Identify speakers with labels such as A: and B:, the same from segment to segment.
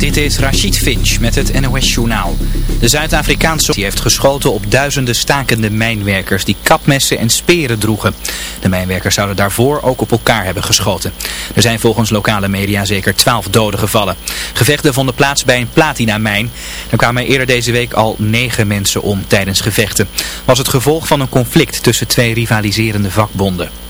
A: Dit is Rachid Finch met het NOS-journaal. De Zuid-Afrikaanse heeft geschoten op duizenden stakende mijnwerkers die kapmessen en speren droegen. De mijnwerkers zouden daarvoor ook op elkaar hebben geschoten. Er zijn volgens lokale media zeker twaalf doden gevallen. Gevechten vonden plaats bij een platinamijn. Er kwamen eerder deze week al negen mensen om tijdens gevechten. Was het gevolg van een conflict tussen twee rivaliserende vakbonden.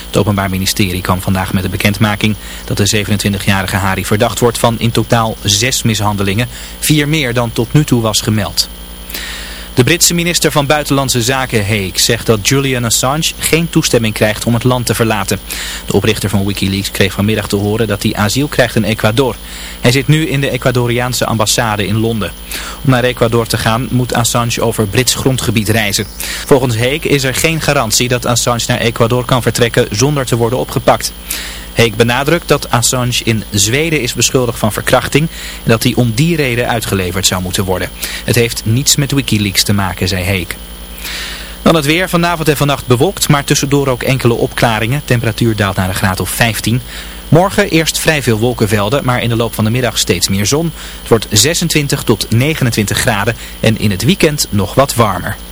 A: Het Openbaar Ministerie kwam vandaag met de bekendmaking dat de 27-jarige Hari verdacht wordt van in totaal zes mishandelingen, vier meer dan tot nu toe was gemeld. De Britse minister van Buitenlandse Zaken Haig zegt dat Julian Assange geen toestemming krijgt om het land te verlaten. De oprichter van Wikileaks kreeg vanmiddag te horen dat hij asiel krijgt in Ecuador. Hij zit nu in de Ecuadoriaanse ambassade in Londen. Om naar Ecuador te gaan moet Assange over Brits grondgebied reizen. Volgens Haig is er geen garantie dat Assange naar Ecuador kan vertrekken zonder te worden opgepakt. Heek benadrukt dat Assange in Zweden is beschuldigd van verkrachting en dat hij om die reden uitgeleverd zou moeten worden. Het heeft niets met Wikileaks te maken, zei Heek. Dan het weer. Vanavond en vannacht bewolkt, maar tussendoor ook enkele opklaringen. Temperatuur daalt naar een graad of 15. Morgen eerst vrij veel wolkenvelden, maar in de loop van de middag steeds meer zon. Het wordt 26 tot 29 graden en in het weekend nog wat warmer.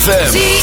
B: ZFM.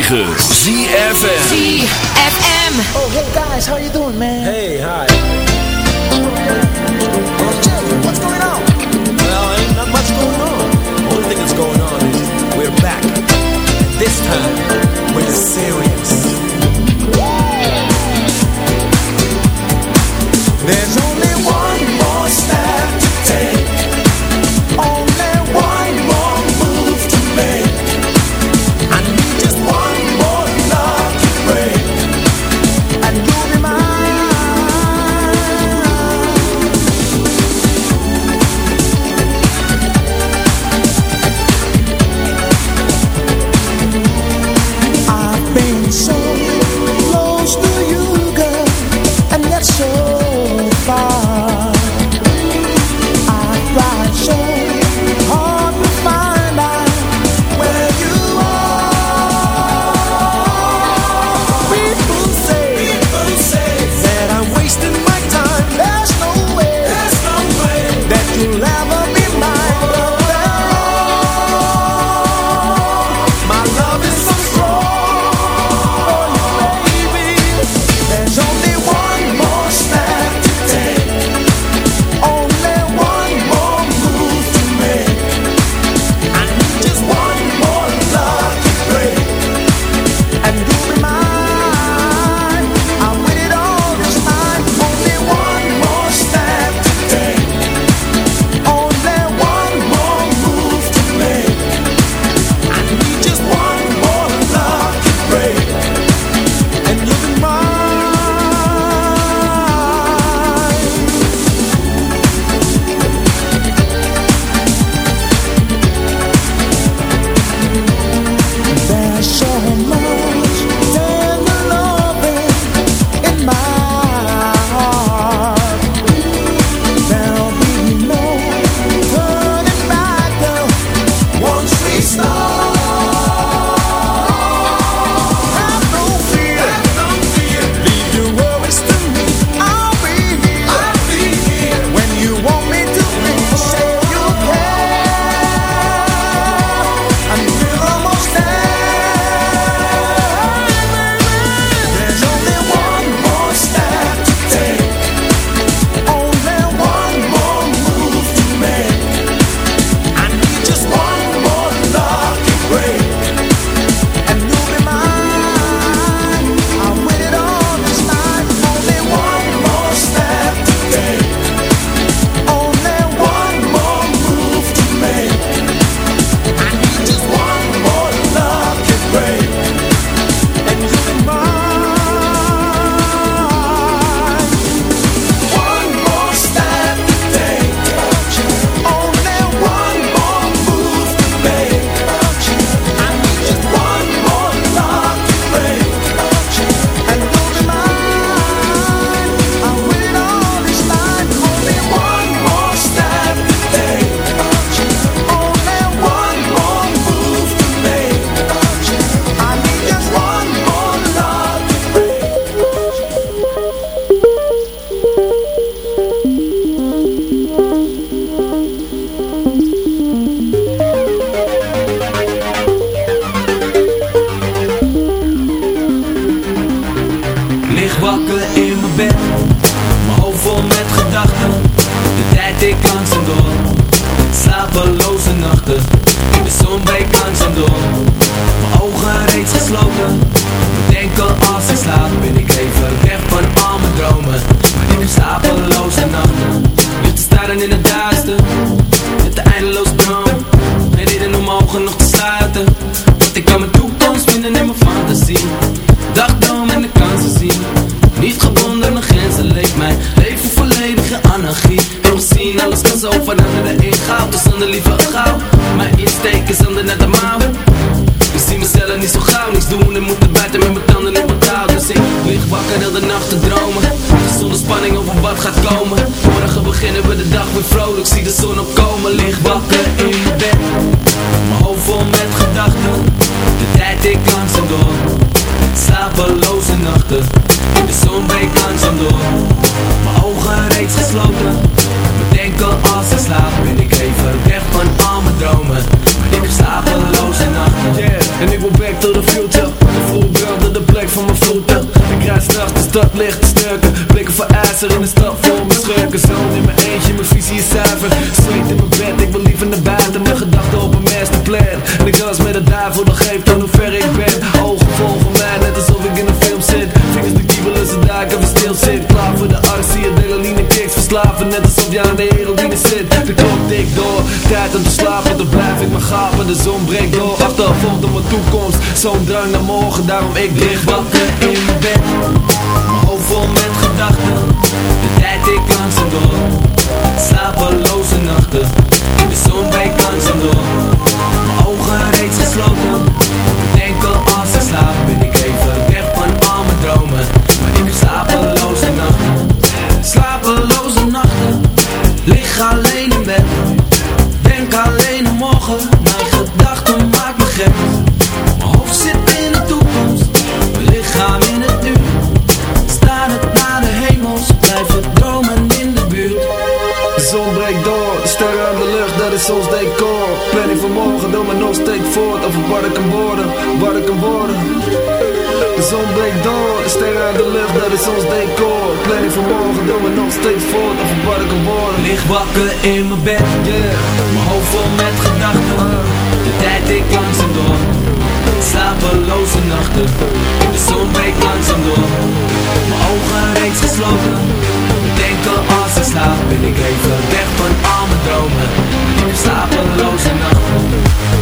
C: 106.9
D: De tijd ik langzaam door. Slapeloze nachten. In de zon breekt langzaam door. Mijn ogen reeds gesloten. Denk al af. zo'n drang naar morgen, daarom ik lig wakker in mijn bed. Mijn hoofd vol met gedachten, de tijd ik langzaam door. Slapeloze nachten, in de zon breekt langzaam door. Mijn ogen reeds gesloten, denk al als ik slaap. ogen doen we nog steeds voort of een park worden Lig wakker in mijn bed, yeah. Mijn hoofd vol met gedachten. De tijd ik langzaam door Slapeloze nachten. De zon breekt langzaam door Mijn ogen reeds gesloten. Denken als ik slaap Ben ik even weg van al mijn dromen. Ik slapeloze nachten.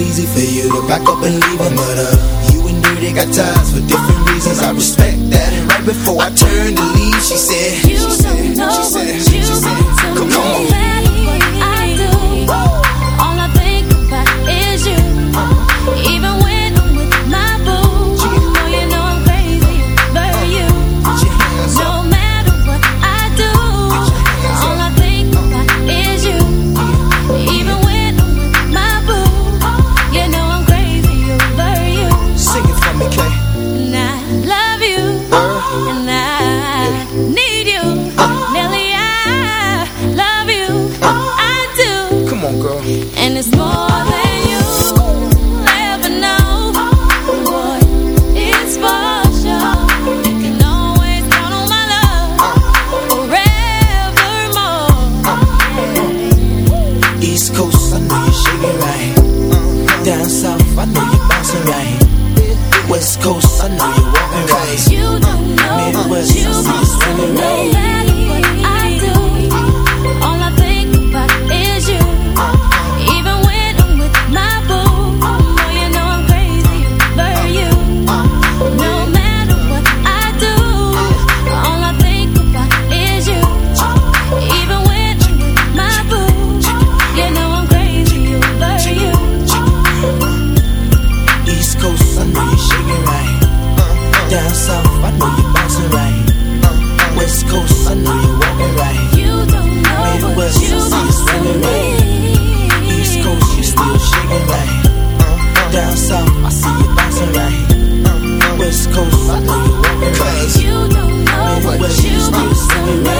E: that easy for you to back up and leave a murder. You and Dirty got ties for different reasons. I respect that. And right before I turned to leave, she said,
F: You
E: she
F: don't said, know
E: she said,
F: you
E: said, come on.
F: I
G: love